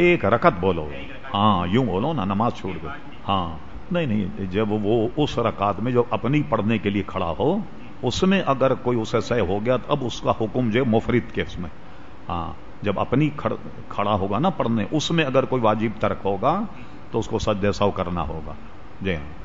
ایک رکت بولو۔ ہاں یوں بولو نا، نماز چھوڑ دو۔ ہاں۔ نہیں نہیں، جب وہ اس رکعت میں جو اپنی پڑھنے کے لیے کھڑا ہو، اس میں اگر کوئی اسے سہ ہو گیا، تو اب اس کا حکم جو مفرد کے اس میں۔ ہاں جب اپنی کھڑا ہوگا نا پڑھنے، اس میں اگر کوئی واجب ترک ہوگا، تو اس کو سجاؤ سو کرنا ہوگا۔ جی ہاں۔